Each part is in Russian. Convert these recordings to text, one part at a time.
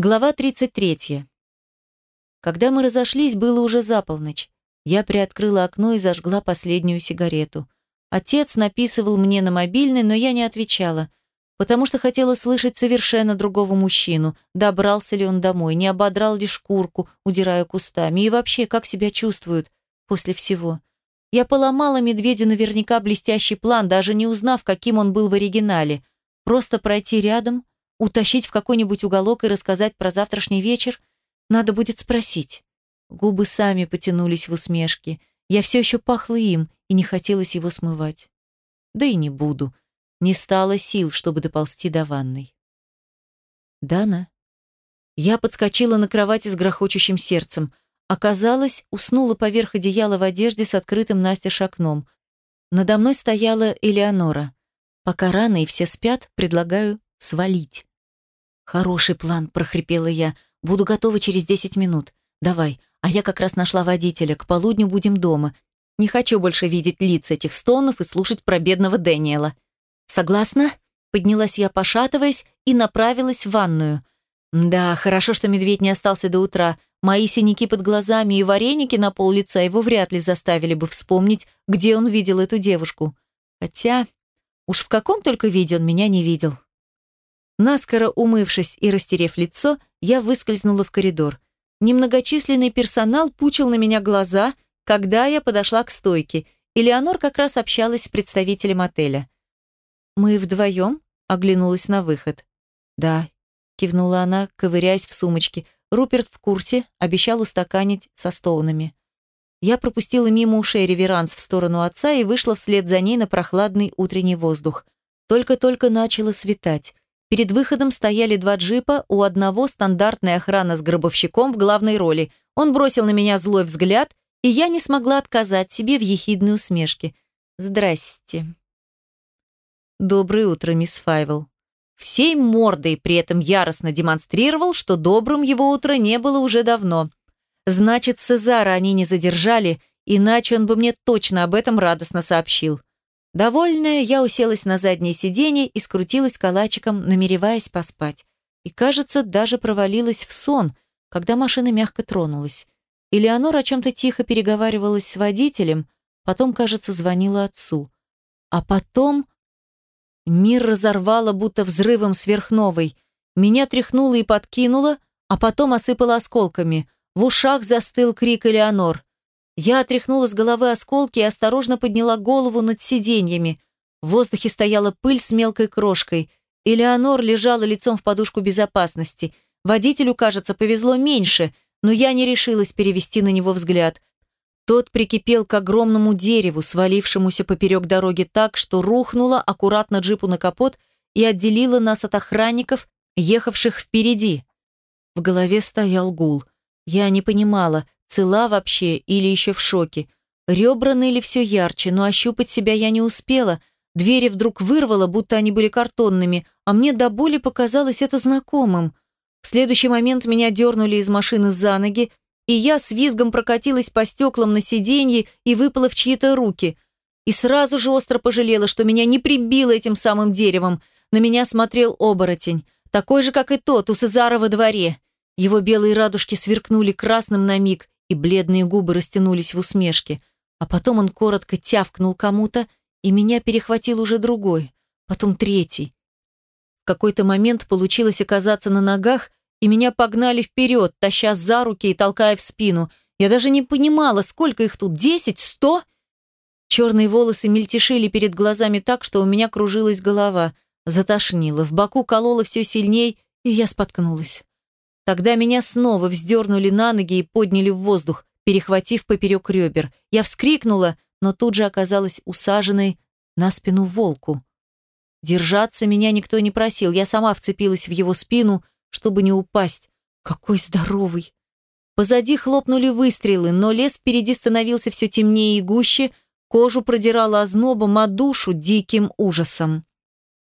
Глава 33. Когда мы разошлись, было уже за полночь. Я приоткрыла окно и зажгла последнюю сигарету. Отец написывал мне на мобильный, но я не отвечала, потому что хотела слышать совершенно другого мужчину, добрался ли он домой, не ободрал ли шкурку, удирая кустами, и вообще, как себя чувствует после всего. Я поломала медведю наверняка блестящий план, даже не узнав, каким он был в оригинале. Просто пройти рядом, Утащить в какой-нибудь уголок и рассказать про завтрашний вечер? Надо будет спросить. Губы сами потянулись в усмешке. Я все еще пахла им, и не хотелось его смывать. Да и не буду. Не стало сил, чтобы доползти до ванной. Дана? Я подскочила на кровати с грохочущим сердцем. Оказалось, уснула поверх одеяла в одежде с открытым настежь окном. Надо мной стояла Элеонора. Пока рано и все спят, предлагаю свалить. «Хороший план», — прохрипела я. «Буду готова через десять минут. Давай, а я как раз нашла водителя. К полудню будем дома. Не хочу больше видеть лица этих стонов и слушать про бедного Дэниела». «Согласна?» Поднялась я, пошатываясь, и направилась в ванную. Да, хорошо, что медведь не остался до утра. Мои синяки под глазами и вареники на пол лица его вряд ли заставили бы вспомнить, где он видел эту девушку. Хотя, уж в каком только виде он меня не видел. Наскоро умывшись и растерев лицо, я выскользнула в коридор. Немногочисленный персонал пучил на меня глаза, когда я подошла к стойке, и как раз общалась с представителем отеля. «Мы вдвоем?» — оглянулась на выход. «Да», — кивнула она, ковыряясь в сумочке. «Руперт в курсе, обещал устаканить со Стоунами». Я пропустила мимо ушей реверанс в сторону отца и вышла вслед за ней на прохладный утренний воздух. Только-только начало светать. Перед выходом стояли два джипа, у одного стандартная охрана с гробовщиком в главной роли. Он бросил на меня злой взгляд, и я не смогла отказать себе в ехидной усмешке. «Здрасте». «Доброе утро, мисс Файвел». Всей мордой при этом яростно демонстрировал, что добрым его утро не было уже давно. Значит, Цезара они не задержали, иначе он бы мне точно об этом радостно сообщил. Довольная, я уселась на заднее сиденье и скрутилась калачиком, намереваясь поспать. И, кажется, даже провалилась в сон, когда машина мягко тронулась. Элеонор о чем-то тихо переговаривалась с водителем, потом, кажется, звонила отцу. А потом мир разорвало, будто взрывом сверхновой. Меня тряхнуло и подкинуло, а потом осыпало осколками. В ушах застыл крик Элеонор. Я отряхнула с головы осколки и осторожно подняла голову над сиденьями. В воздухе стояла пыль с мелкой крошкой. Элеонор лежала лицом в подушку безопасности. Водителю, кажется, повезло меньше, но я не решилась перевести на него взгляд. Тот прикипел к огромному дереву, свалившемуся поперек дороги так, что рухнуло аккуратно джипу на капот и отделило нас от охранников, ехавших впереди. В голове стоял гул. Я не понимала, Цела вообще или еще в шоке. Ребра ныли все ярче, но ощупать себя я не успела. Двери вдруг вырвало, будто они были картонными, а мне до боли показалось это знакомым. В следующий момент меня дернули из машины за ноги, и я с визгом прокатилась по стеклам на сиденье и выпала в чьи-то руки. И сразу же остро пожалела, что меня не прибило этим самым деревом. На меня смотрел оборотень, такой же, как и тот у Сезара во дворе. Его белые радужки сверкнули красным на миг, и бледные губы растянулись в усмешке. А потом он коротко тявкнул кому-то, и меня перехватил уже другой, потом третий. В какой-то момент получилось оказаться на ногах, и меня погнали вперед, таща за руки и толкая в спину. Я даже не понимала, сколько их тут, десять, сто? Черные волосы мельтешили перед глазами так, что у меня кружилась голова. Затошнило, в боку кололо все сильней, и я споткнулась. Тогда меня снова вздернули на ноги и подняли в воздух, перехватив поперек ребер. Я вскрикнула, но тут же оказалась усаженной на спину волку. Держаться меня никто не просил, я сама вцепилась в его спину, чтобы не упасть. Какой здоровый! Позади хлопнули выстрелы, но лес впереди становился все темнее и гуще, кожу продирала ознобом, а душу диким ужасом.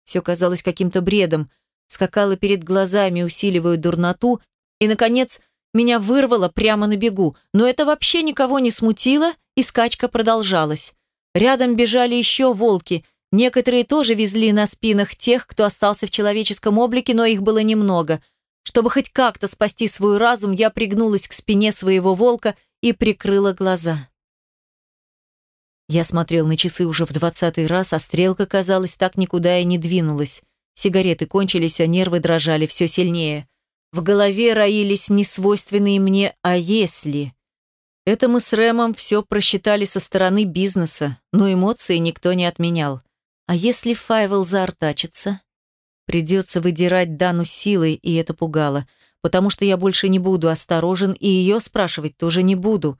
Все казалось каким-то бредом — скакала перед глазами, усиливая дурноту, и, наконец, меня вырвало прямо на бегу, но это вообще никого не смутило, и скачка продолжалась. Рядом бежали еще волки, некоторые тоже везли на спинах тех, кто остался в человеческом облике, но их было немного. Чтобы хоть как-то спасти свой разум, я пригнулась к спине своего волка и прикрыла глаза. Я смотрел на часы уже в двадцатый раз, а стрелка, казалось, так никуда и не двинулась. Сигареты кончились, а нервы дрожали все сильнее. В голове роились несвойственные мне «а если?». Это мы с Рэмом все просчитали со стороны бизнеса, но эмоции никто не отменял. А если Файвел заортачится? Придется выдирать Дану силой, и это пугало, потому что я больше не буду осторожен, и ее спрашивать тоже не буду.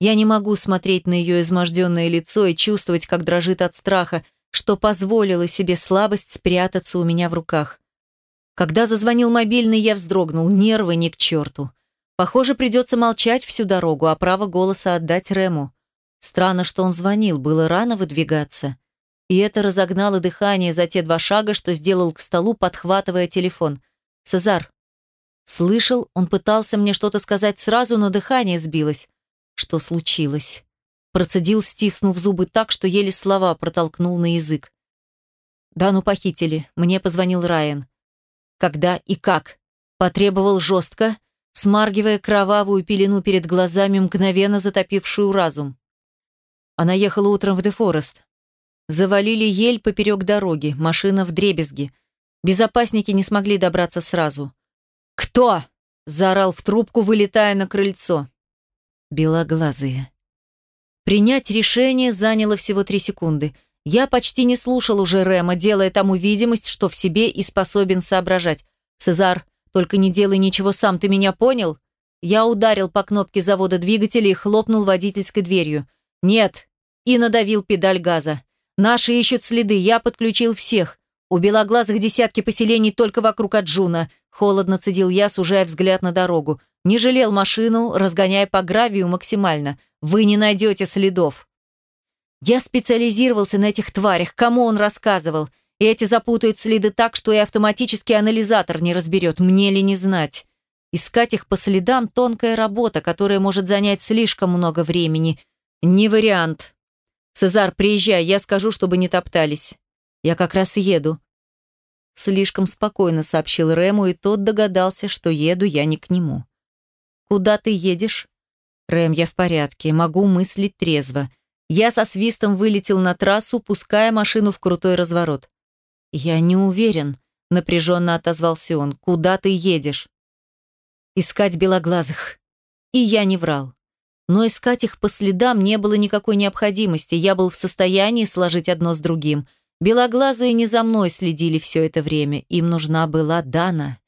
Я не могу смотреть на ее изможденное лицо и чувствовать, как дрожит от страха, что позволило себе слабость спрятаться у меня в руках. Когда зазвонил мобильный, я вздрогнул, нервы ни к черту. Похоже, придется молчать всю дорогу, а право голоса отдать Рему. Странно, что он звонил, было рано выдвигаться. И это разогнало дыхание за те два шага, что сделал к столу, подхватывая телефон. «Цезар». Слышал, он пытался мне что-то сказать сразу, но дыхание сбилось. Что случилось? Процедил, стиснув зубы так, что еле слова протолкнул на язык. «Дану похитили. Мне позвонил Райан когда и как. Потребовал жестко, смаргивая кровавую пелену перед глазами, мгновенно затопившую разум. Она ехала утром в Дефорест. Завалили ель поперек дороги, машина вдребезги. Безопасники не смогли добраться сразу. «Кто?» – заорал в трубку, вылетая на крыльцо. Белоглазые. Принять решение заняло всего три секунды – я почти не слушал уже Рема, делая тому видимость, что в себе и способен соображать. «Цезар, только не делай ничего сам, ты меня понял?» Я ударил по кнопке завода двигателя и хлопнул водительской дверью. «Нет!» И надавил педаль газа. «Наши ищут следы, я подключил всех. У белоглазых десятки поселений только вокруг Аджуна», холодно цедил я, сужая взгляд на дорогу. «Не жалел машину, разгоняя по гравию максимально. Вы не найдете следов». Я специализировался на этих тварях, кому он рассказывал. И эти запутают следы так, что и автоматический анализатор не разберет, мне ли не знать. Искать их по следам – тонкая работа, которая может занять слишком много времени. Не вариант. Цезар, приезжай, я скажу, чтобы не топтались. Я как раз еду. Слишком спокойно сообщил Рему, и тот догадался, что еду я не к нему. «Куда ты едешь?» «Рэм, я в порядке, могу мыслить трезво. Я со свистом вылетел на трассу, пуская машину в крутой разворот. «Я не уверен», — напряженно отозвался он. «Куда ты едешь?» «Искать белоглазых». И я не врал. Но искать их по следам не было никакой необходимости. Я был в состоянии сложить одно с другим. Белоглазые не за мной следили все это время. Им нужна была Дана.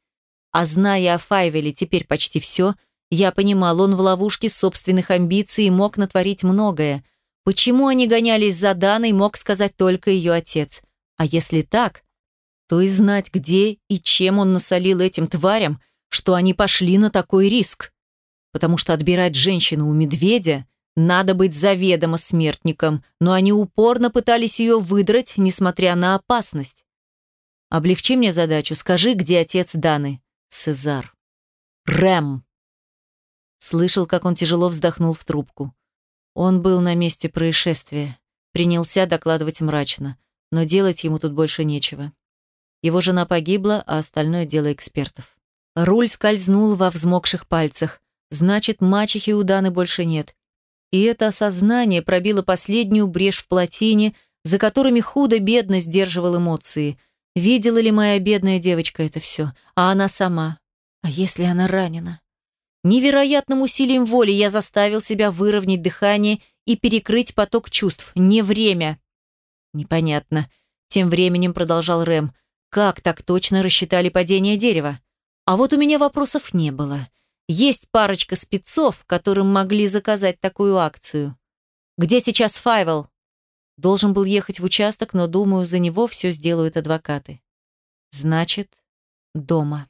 А зная о Файвеле теперь почти все, я понимал, он в ловушке собственных амбиций и мог натворить многое — Почему они гонялись за Даной, мог сказать только ее отец. А если так, то и знать, где и чем он насолил этим тварям, что они пошли на такой риск. Потому что отбирать женщину у медведя надо быть заведомо смертником, но они упорно пытались ее выдрать, несмотря на опасность. Облегчи мне задачу, скажи, где отец Даны. Цезар. Рэм. Слышал, как он тяжело вздохнул в трубку. Он был на месте происшествия. Принялся докладывать мрачно. Но делать ему тут больше нечего. Его жена погибла, а остальное дело экспертов. Руль скользнул во взмокших пальцах. Значит, мачехи у Даны больше нет. И это осознание пробило последнюю брешь в плотине, за которыми худо-бедно сдерживал эмоции. Видела ли моя бедная девочка это все? А она сама? А если она ранена? Невероятным усилием воли я заставил себя выровнять дыхание и перекрыть поток чувств. Не время. Непонятно. Тем временем продолжал Рэм. Как так точно рассчитали падение дерева? А вот у меня вопросов не было. Есть парочка спецов, которым могли заказать такую акцию. Где сейчас Файвел? Должен был ехать в участок, но, думаю, за него все сделают адвокаты. Значит, дома.